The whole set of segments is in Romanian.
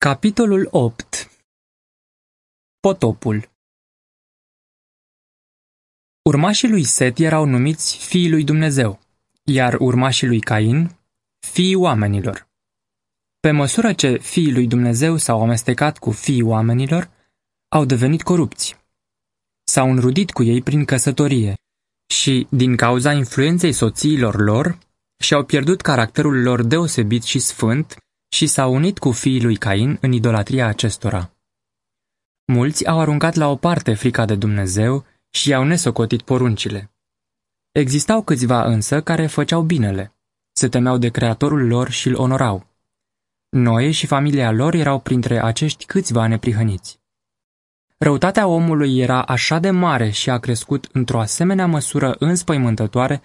Capitolul 8 Potopul Urmașii lui Set erau numiți fiii lui Dumnezeu, iar urmașii lui Cain, fiii oamenilor. Pe măsură ce fiii lui Dumnezeu s-au amestecat cu fiii oamenilor, au devenit corupți. S-au înrudit cu ei prin căsătorie și, din cauza influenței soțiilor lor, și-au pierdut caracterul lor deosebit și sfânt și s-au unit cu fiii lui Cain în idolatria acestora. Mulți au aruncat la o parte frica de Dumnezeu și i-au nesocotit poruncile. Existau câțiva însă care făceau binele, se temeau de creatorul lor și îl onorau. Noe și familia lor erau printre acești câțiva neprihăniți. Răutatea omului era așa de mare și a crescut într-o asemenea măsură înspăimântătoare,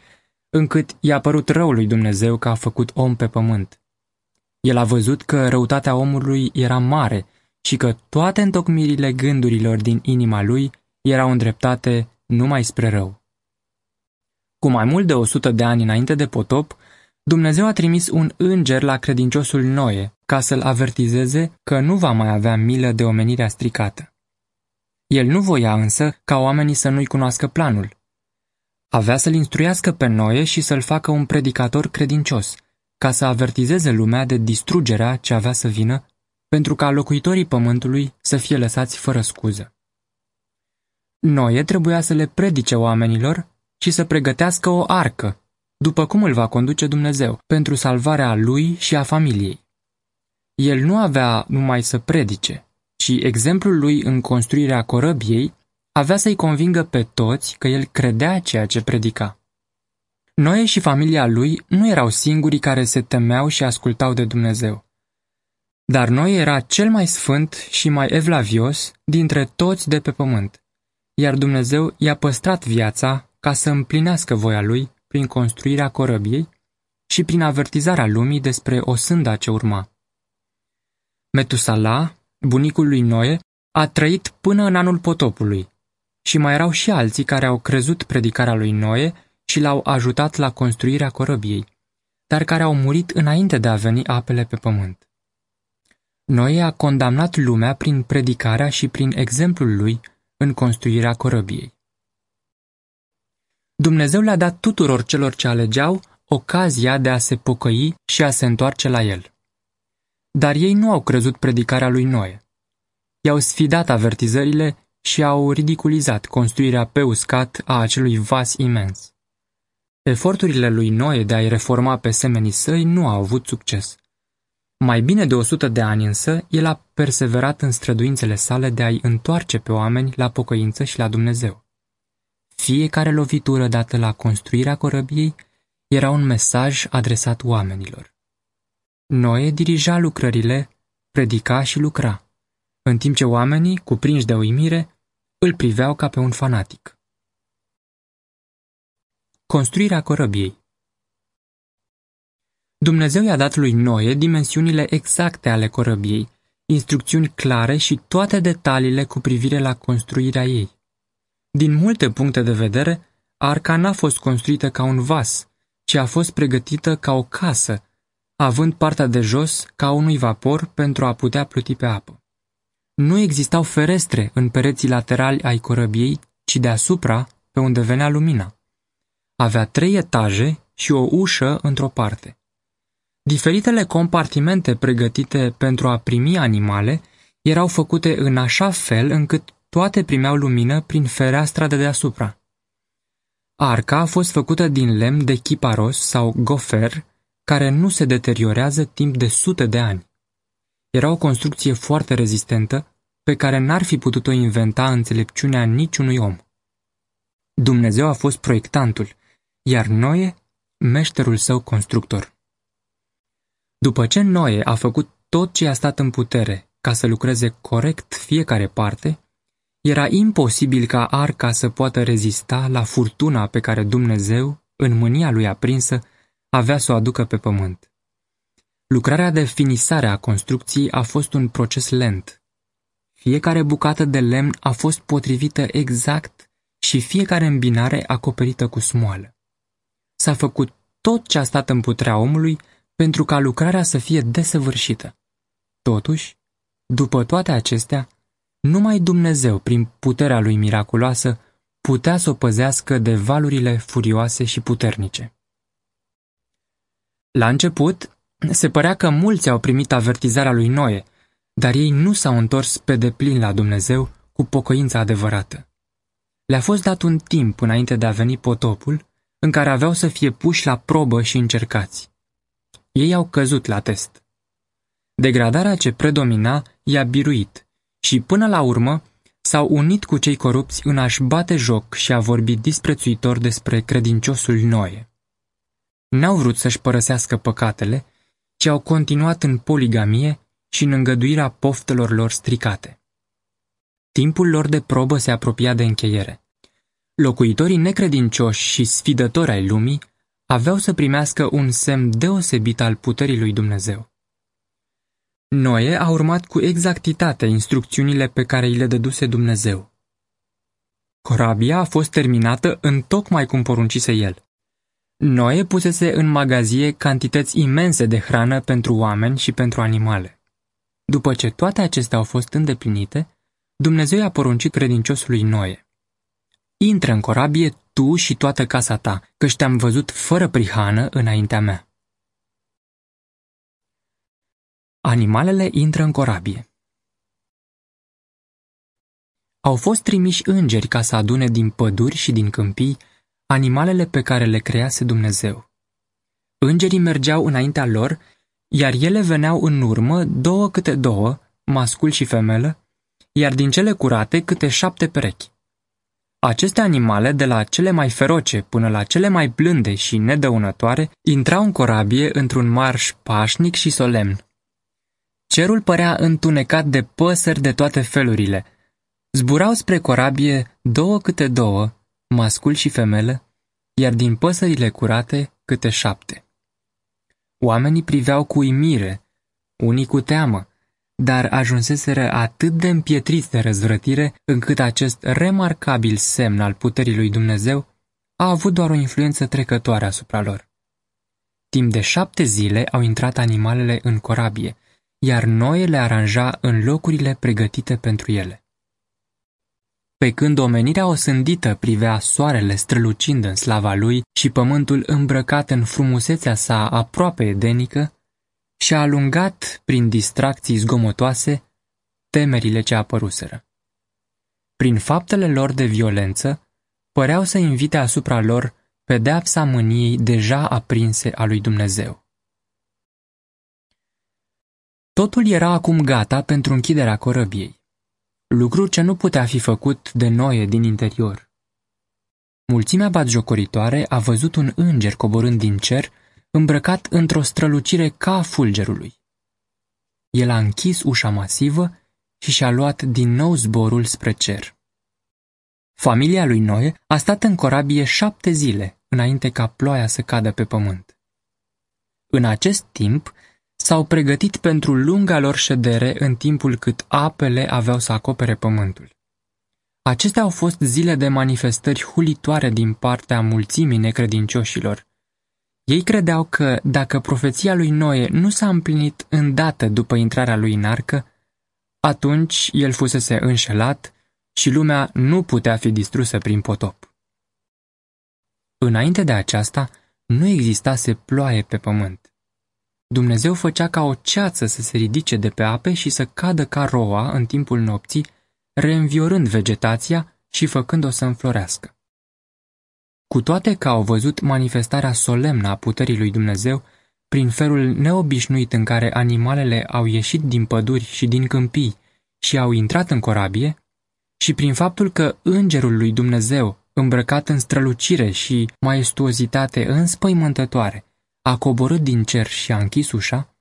încât i-a părut rău lui Dumnezeu că a făcut om pe pământ. El a văzut că răutatea omului era mare și că toate întocmirile gândurilor din inima lui erau îndreptate numai spre rău. Cu mai mult de o sută de ani înainte de potop, Dumnezeu a trimis un înger la credinciosul Noe ca să-l avertizeze că nu va mai avea milă de omenirea stricată. El nu voia însă ca oamenii să nu-i cunoască planul. Avea să-l instruiască pe Noe și să-l facă un predicator credincios, ca să avertizeze lumea de distrugerea ce avea să vină, pentru ca locuitorii pământului să fie lăsați fără scuză. Noe trebuia să le predice oamenilor și să pregătească o arcă, după cum îl va conduce Dumnezeu, pentru salvarea lui și a familiei. El nu avea numai să predice, ci exemplul lui în construirea corăbiei avea să-i convingă pe toți că el credea ceea ce predica. Noe și familia lui nu erau singurii care se temeau și ascultau de Dumnezeu. Dar Noe era cel mai sfânt și mai evlavios dintre toți de pe pământ, iar Dumnezeu i-a păstrat viața ca să împlinească voia lui prin construirea corăbiei și prin avertizarea lumii despre o sânda ce urma. Metusala, bunicul lui Noe, a trăit până în anul potopului și mai erau și alții care au crezut predicarea lui Noe și l-au ajutat la construirea corăbiei, dar care au murit înainte de a veni apele pe pământ. Noe a condamnat lumea prin predicarea și prin exemplul lui în construirea corăbiei. Dumnezeu le-a dat tuturor celor ce alegeau ocazia de a se pocăi și a se întoarce la el. Dar ei nu au crezut predicarea lui Noe. I-au sfidat avertizările și au ridiculizat construirea pe uscat a acelui vas imens. Eforturile lui Noe de a-i reforma pe semenii săi nu au avut succes. Mai bine de o sută de ani însă, el a perseverat în străduințele sale de a-i întoarce pe oameni la pocăință și la Dumnezeu. Fiecare lovitură dată la construirea corăbiei era un mesaj adresat oamenilor. Noe dirija lucrările, predica și lucra, în timp ce oamenii, cuprinși de uimire, îl priveau ca pe un fanatic. Construirea corăbiei Dumnezeu i-a dat lui Noe dimensiunile exacte ale corăbiei, instrucțiuni clare și toate detaliile cu privire la construirea ei. Din multe puncte de vedere, arca n-a fost construită ca un vas, ci a fost pregătită ca o casă, având partea de jos ca unui vapor pentru a putea pluti pe apă. Nu existau ferestre în pereții laterali ai corăbiei, ci deasupra, pe unde venea lumina. Avea trei etaje și o ușă într-o parte. Diferitele compartimente pregătite pentru a primi animale erau făcute în așa fel încât toate primeau lumină prin fereastra de deasupra. Arca a fost făcută din lemn de chiparos sau gofer, care nu se deteriorează timp de sute de ani. Era o construcție foarte rezistentă, pe care n-ar fi putut-o inventa înțelepciunea niciunui om. Dumnezeu a fost proiectantul, iar Noe, meșterul său constructor. După ce Noe a făcut tot ce a stat în putere ca să lucreze corect fiecare parte, era imposibil ca arca să poată rezista la furtuna pe care Dumnezeu, în mânia lui aprinsă, avea să o aducă pe pământ. Lucrarea de finisare a construcției a fost un proces lent. Fiecare bucată de lemn a fost potrivită exact și fiecare îmbinare acoperită cu smoală. S-a făcut tot ce a stat în puterea omului pentru ca lucrarea să fie desăvârșită. Totuși, După toate acestea, numai Dumnezeu, prin puterea lui miraculoasă, putea să o păzească de valurile furioase și puternice. La început, se părea că mulți au primit avertizarea lui Noe, dar ei nu s-au întors pe deplin la Dumnezeu cu pocăința adevărată. Le-a fost dat un timp înainte de a veni potopul, în care aveau să fie puși la probă și încercați. Ei au căzut la test. Degradarea ce predomina i-a biruit și, până la urmă, s-au unit cu cei corupți în a-și bate joc și a vorbi disprețuitor despre credinciosul Noe. N-au vrut să-și părăsească păcatele, ci au continuat în poligamie și în îngăduirea poftelor lor stricate. Timpul lor de probă se apropia de încheiere. Locuitorii necredincioși și sfidători ai lumii aveau să primească un semn deosebit al puterii lui Dumnezeu. Noe a urmat cu exactitate instrucțiunile pe care îi le dăduse Dumnezeu. Corabia a fost terminată în tocmai cum poruncise el. Noe pusese în magazie cantități imense de hrană pentru oameni și pentru animale. După ce toate acestea au fost îndeplinite, Dumnezeu i-a poruncit credinciosului Noe. Intră în corabie tu și toată casa ta, căci te-am văzut fără prihană înaintea mea. Animalele intră în corabie. Au fost trimiși îngeri ca să adune din păduri și din câmpii animalele pe care le crease Dumnezeu. Îngerii mergeau înaintea lor, iar ele veneau în urmă două câte două, mascul și femelă, iar din cele curate câte șapte perechi. Aceste animale, de la cele mai feroce până la cele mai blânde și nedăunătoare, intrau în corabie într-un marș pașnic și solemn. Cerul părea întunecat de păsări de toate felurile. Zburau spre corabie două câte două, mascul și femelă, iar din păsările curate câte șapte. Oamenii priveau cu uimire, unii cu teamă, dar ajunseseră atât de împietriți de răzvrătire, încât acest remarcabil semn al puterii lui Dumnezeu a avut doar o influență trecătoare asupra lor. Timp de șapte zile au intrat animalele în corabie, iar noi le aranja în locurile pregătite pentru ele. Pe când omenirea osândită privea soarele strălucind în slava lui și pământul îmbrăcat în frumusețea sa aproape edenică, și-a alungat, prin distracții zgomotoase, temerile ce apăruseră. Prin faptele lor de violență, păreau să invite asupra lor pedeapsa mâniei deja aprinse a lui Dumnezeu. Totul era acum gata pentru închiderea corăbiei, lucru ce nu putea fi făcut de noie din interior. Mulțimea batjocoritoare a văzut un înger coborând din cer îmbrăcat într-o strălucire ca a fulgerului. El a închis ușa masivă și și-a luat din nou zborul spre cer. Familia lui Noe a stat în corabie șapte zile înainte ca ploaia să cadă pe pământ. În acest timp, s-au pregătit pentru lunga lor ședere în timpul cât apele aveau să acopere pământul. Acestea au fost zile de manifestări hulitoare din partea mulțimii necredincioșilor, ei credeau că, dacă profeția lui Noe nu s-a împlinit îndată după intrarea lui în arcă, atunci el fusese înșelat și lumea nu putea fi distrusă prin potop. Înainte de aceasta, nu existase ploaie pe pământ. Dumnezeu făcea ca o ceață să se ridice de pe ape și să cadă ca roa în timpul nopții, reînviorând vegetația și făcând-o să înflorească. Cu toate că au văzut manifestarea solemnă a puterii lui Dumnezeu, prin felul neobișnuit în care animalele au ieșit din păduri și din câmpii și au intrat în corabie, și prin faptul că îngerul lui Dumnezeu, îmbrăcat în strălucire și maestuozitate înspăimântătoare, a coborât din cer și a închis ușa,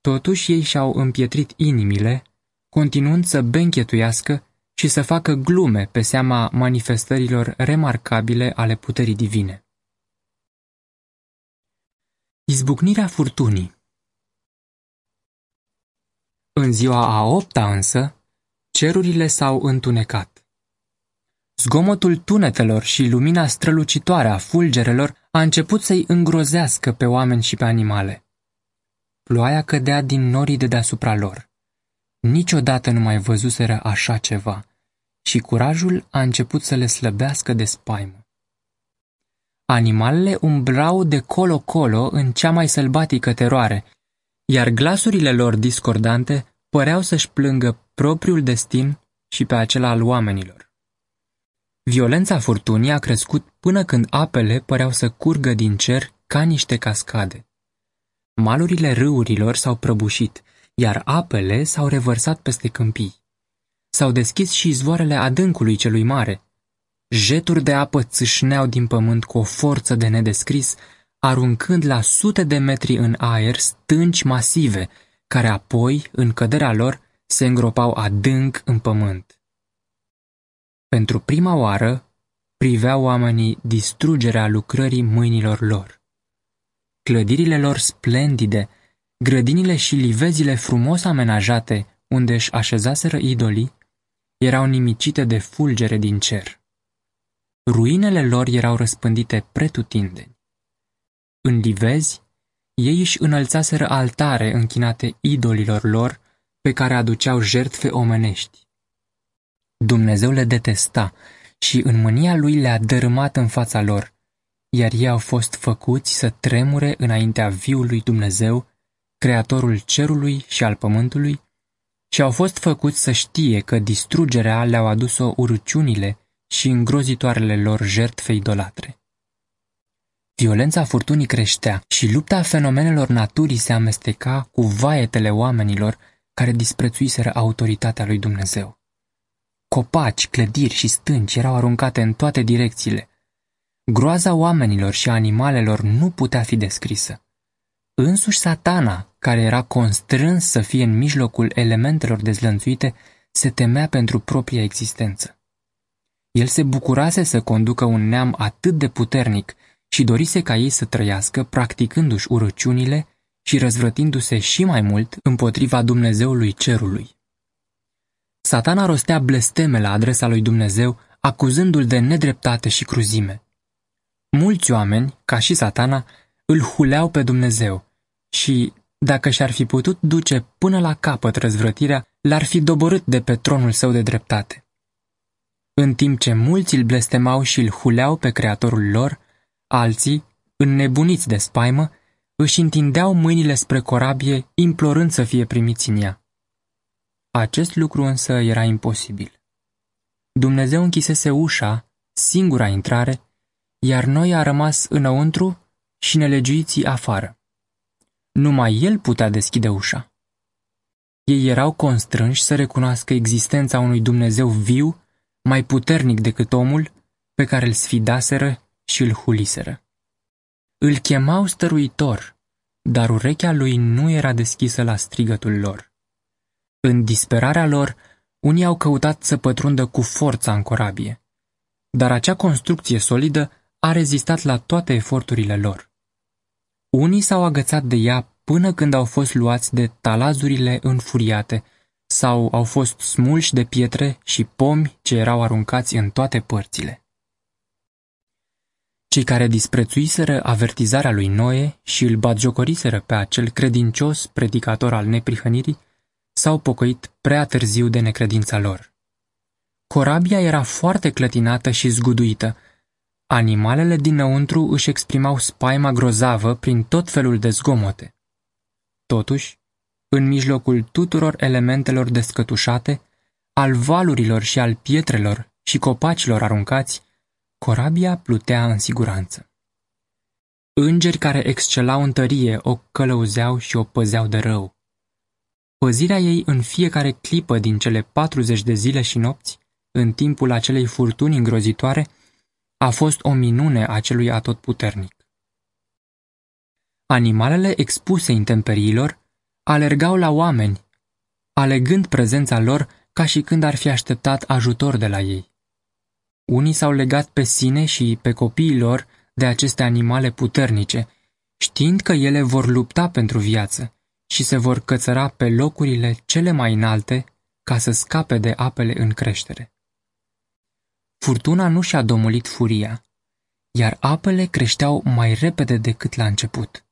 totuși ei și-au împietrit inimile, continuând să benchetuiască și să facă glume pe seama manifestărilor remarcabile ale puterii divine. Izbucnirea furtunii În ziua a opta însă, cerurile s-au întunecat. Zgomotul tunetelor și lumina strălucitoare a fulgerelor a început să-i îngrozească pe oameni și pe animale. Ploaia cădea din norii de deasupra lor. Niciodată nu mai văzuseră așa ceva și curajul a început să le slăbească de spaimă. Animalele umbrau de colo-colo în cea mai sălbatică teroare, iar glasurile lor discordante păreau să-și plângă propriul destin și pe acela al oamenilor. Violența furtunii a crescut până când apele păreau să curgă din cer ca niște cascade. Malurile râurilor s-au prăbușit, iar apele s-au revărsat peste câmpii. S-au deschis și izvoarele adâncului celui mare. Jeturi de apă țâșneau din pământ cu o forță de nedescris, aruncând la sute de metri în aer stânci masive, care apoi, în căderea lor, se îngropau adânc în pământ. Pentru prima oară, priveau oamenii distrugerea lucrării mâinilor lor. Clădirile lor splendide, grădinile și livezile frumos amenajate, unde își așezaseră idolii, erau nimicite de fulgere din cer. Ruinele lor erau răspândite pretutindeni. În livezi, ei își înălțaseră altare închinate idolilor lor, pe care aduceau jertfe omenești. Dumnezeu le detesta și în mânia lui le-a dărâmat în fața lor, iar ei au fost făcuți să tremure înaintea viului Dumnezeu, creatorul cerului și al pământului, și au fost făcuți să știe că distrugerea le-au adus-o urăciunile și îngrozitoarele lor jertfe idolatre. Violența furtunii creștea și lupta fenomenelor naturii se amesteca cu vaetele oamenilor care disprețuiseră autoritatea lui Dumnezeu. Copaci, clădiri și stânci erau aruncate în toate direcțiile. Groaza oamenilor și animalelor nu putea fi descrisă. Însuși satana, care era constrâns să fie în mijlocul elementelor dezlănțuite, se temea pentru propria existență. El se bucurase să conducă un neam atât de puternic și dorise ca ei să trăiască practicându-și urăciunile și răzvrătindu-se și mai mult împotriva Dumnezeului cerului. Satana rostea blesteme la adresa lui Dumnezeu, acuzându-l de nedreptate și cruzime. Mulți oameni, ca și satana, îl huleau pe Dumnezeu și, dacă și-ar fi putut duce până la capăt răzvrătirea, l-ar fi doborât de pe tronul său de dreptate. În timp ce mulți îl blestemau și îl huleau pe creatorul lor, alții, înnebuniți de spaimă, își întindeau mâinile spre corabie, implorând să fie primiți în ea. Acest lucru însă era imposibil. Dumnezeu închisese ușa, singura intrare, iar noi a rămas înăuntru și nelegiuiții afară. Numai el putea deschide ușa. Ei erau constrânși să recunoască existența unui Dumnezeu viu, mai puternic decât omul, pe care îl sfidaseră și îl huliseră. Îl chemau stăruitor, dar urechea lui nu era deschisă la strigătul lor. În disperarea lor, unii au căutat să pătrundă cu forța în corabie, dar acea construcție solidă a rezistat la toate eforturile lor. Unii s-au agățat de ea până când au fost luați de talazurile înfuriate sau au fost smulși de pietre și pomi ce erau aruncați în toate părțile. Cei care disprețuiseră avertizarea lui Noe și îl batjocoriseră pe acel credincios predicator al neprihănirii, s-au pocăit prea târziu de necredința lor. Corabia era foarte clătinată și zguduită. Animalele dinăuntru își exprimau spaima grozavă prin tot felul de zgomote. Totuși, în mijlocul tuturor elementelor descătușate, al valurilor și al pietrelor și copacilor aruncați, corabia plutea în siguranță. Îngeri care excelau în tărie o călăuzeau și o păzeau de rău. Păzirea ei în fiecare clipă din cele 40 de zile și nopți, în timpul acelei furtuni îngrozitoare, a fost o minune a celui atotputernic. Animalele expuse intemperiilor alergau la oameni, alegând prezența lor ca și când ar fi așteptat ajutor de la ei. Unii s-au legat pe sine și pe copiii lor de aceste animale puternice, știind că ele vor lupta pentru viață și se vor cățăra pe locurile cele mai înalte ca să scape de apele în creștere. Furtuna nu și-a domolit furia, iar apele creșteau mai repede decât la început.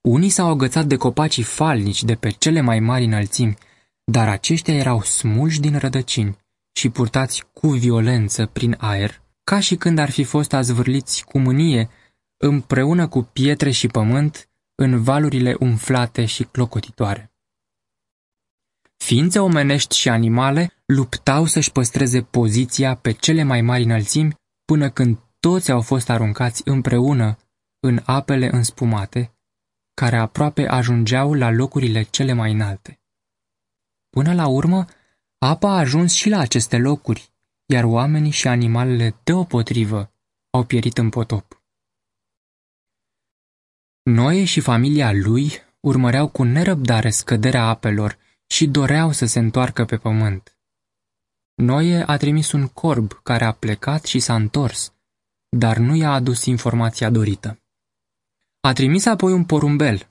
Unii s-au agățat de copacii falnici de pe cele mai mari înălțimi, dar aceștia erau smulși din rădăcini și purtați cu violență prin aer, ca și când ar fi fost azvârliți cu mânie împreună cu pietre și pământ în valurile umflate și clocotitoare. Ființe omenești și animale luptau să-și păstreze poziția pe cele mai mari înălțimi până când toți au fost aruncați împreună în apele înspumate, care aproape ajungeau la locurile cele mai înalte. Până la urmă, apa a ajuns și la aceste locuri, iar oamenii și animalele deopotrivă au pierit în potop. Noe și familia lui urmăreau cu nerăbdare scăderea apelor și doreau să se întoarcă pe pământ. Noe a trimis un corb care a plecat și s-a întors, dar nu i-a adus informația dorită. A trimis apoi un porumbel,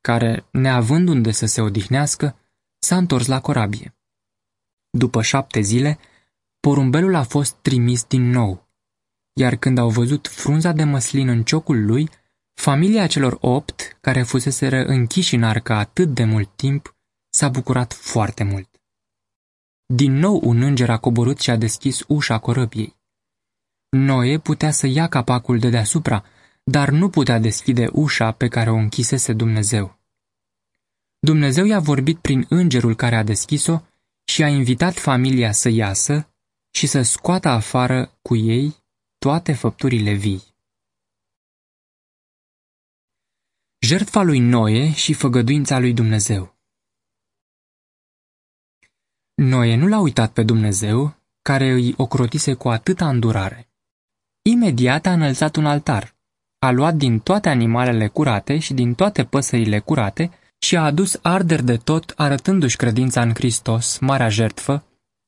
care, neavând unde să se odihnească, s-a întors la corabie. După șapte zile, porumbelul a fost trimis din nou, iar când au văzut frunza de măslin în ciocul lui, familia celor opt, care fuseseră închiși în arcă atât de mult timp, s-a bucurat foarte mult. Din nou un înger a coborât și a deschis ușa corăbiei. Noe putea să ia capacul de deasupra, dar nu putea deschide ușa pe care o închisese Dumnezeu. Dumnezeu i-a vorbit prin îngerul care a deschis-o și a invitat familia să iasă și să scoată afară cu ei toate făpturile vii. Jertfa lui Noe și făgăduința lui Dumnezeu Noe nu l-a uitat pe Dumnezeu, care îi ocrotise cu atâta îndurare. Imediat a înălțat un altar, a luat din toate animalele curate și din toate păsările curate și a adus arderi de tot arătându-și credința în Hristos, marea jertfă,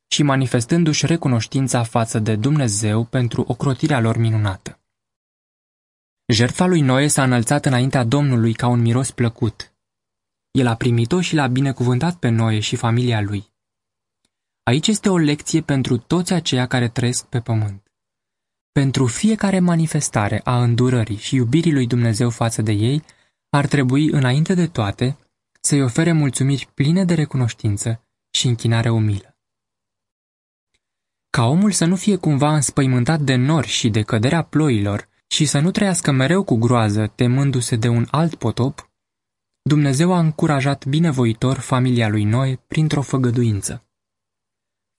și manifestându-și recunoștința față de Dumnezeu pentru ocrotirea lor minunată. Jertfa lui Noe s-a înălțat înaintea Domnului ca un miros plăcut. El a primit-o și l-a binecuvântat pe Noe și familia lui. Aici este o lecție pentru toți aceia care trăiesc pe pământ. Pentru fiecare manifestare a îndurării și iubirii lui Dumnezeu față de ei, ar trebui, înainte de toate, să-i ofere mulțumiri pline de recunoștință și închinare umilă. Ca omul să nu fie cumva înspăimântat de nori și de căderea ploilor și să nu trăiască mereu cu groază, temându-se de un alt potop, Dumnezeu a încurajat binevoitor familia lui Noe printr-o făgăduință.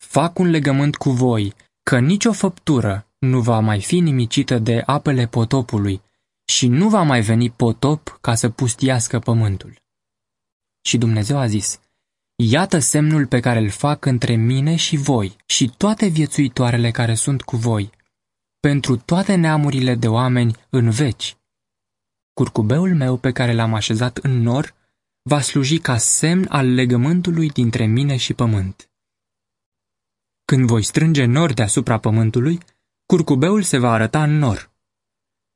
Fac un legământ cu voi, că nicio făptură nu va mai fi nimicită de apele potopului și nu va mai veni potop ca să pustiască pământul. Și Dumnezeu a zis, Iată semnul pe care îl fac între mine și voi și toate viețuitoarele care sunt cu voi, pentru toate neamurile de oameni în veci. Curcubeul meu pe care l-am așezat în nor va sluji ca semn al legământului dintre mine și pământ. Când voi strânge nori deasupra pământului, curcubeul se va arăta în nor.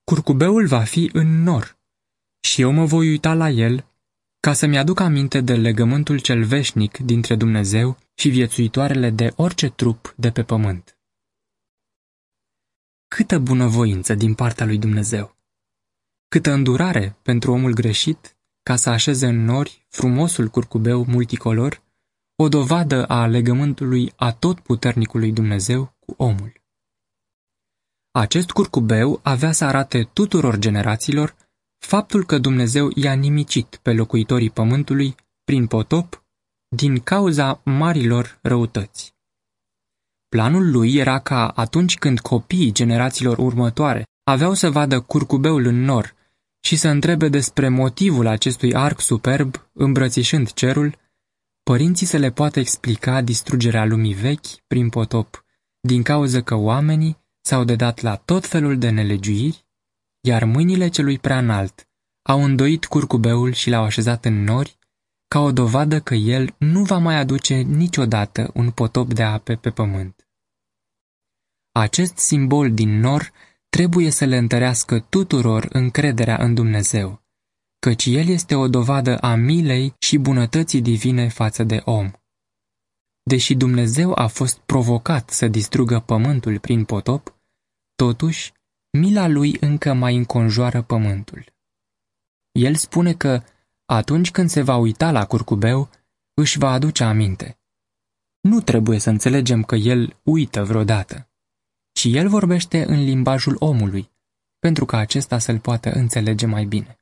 Curcubeul va fi în nor și eu mă voi uita la el ca să-mi aduc aminte de legământul cel veșnic dintre Dumnezeu și viețuitoarele de orice trup de pe pământ. Câtă bunăvoință din partea lui Dumnezeu! Câtă îndurare pentru omul greșit ca să așeze în nori frumosul curcubeu multicolor o dovadă a legământului a tot puternicului Dumnezeu cu omul. Acest curcubeu avea să arate tuturor generațiilor faptul că Dumnezeu i-a nimicit pe locuitorii pământului prin potop din cauza marilor răutăți. Planul lui era ca atunci când copiii generațiilor următoare aveau să vadă curcubeul în nor și să întrebe despre motivul acestui arc superb îmbrățișând cerul, părinții să le poată explica distrugerea lumii vechi prin potop, din cauza că oamenii s-au dedat la tot felul de nelegiuiri, iar mâinile celui prea înalt au îndoit curcubeul și l-au așezat în nori, ca o dovadă că el nu va mai aduce niciodată un potop de ape pe pământ. Acest simbol din nor trebuie să le întărească tuturor încrederea în Dumnezeu, căci El este o dovadă a milei și bunătății divine față de om. Deși Dumnezeu a fost provocat să distrugă pământul prin potop, totuși, mila lui încă mai înconjoară pământul. El spune că, atunci când se va uita la curcubeu, își va aduce aminte. Nu trebuie să înțelegem că el uită vreodată, ci el vorbește în limbajul omului, pentru ca acesta să-l poată înțelege mai bine.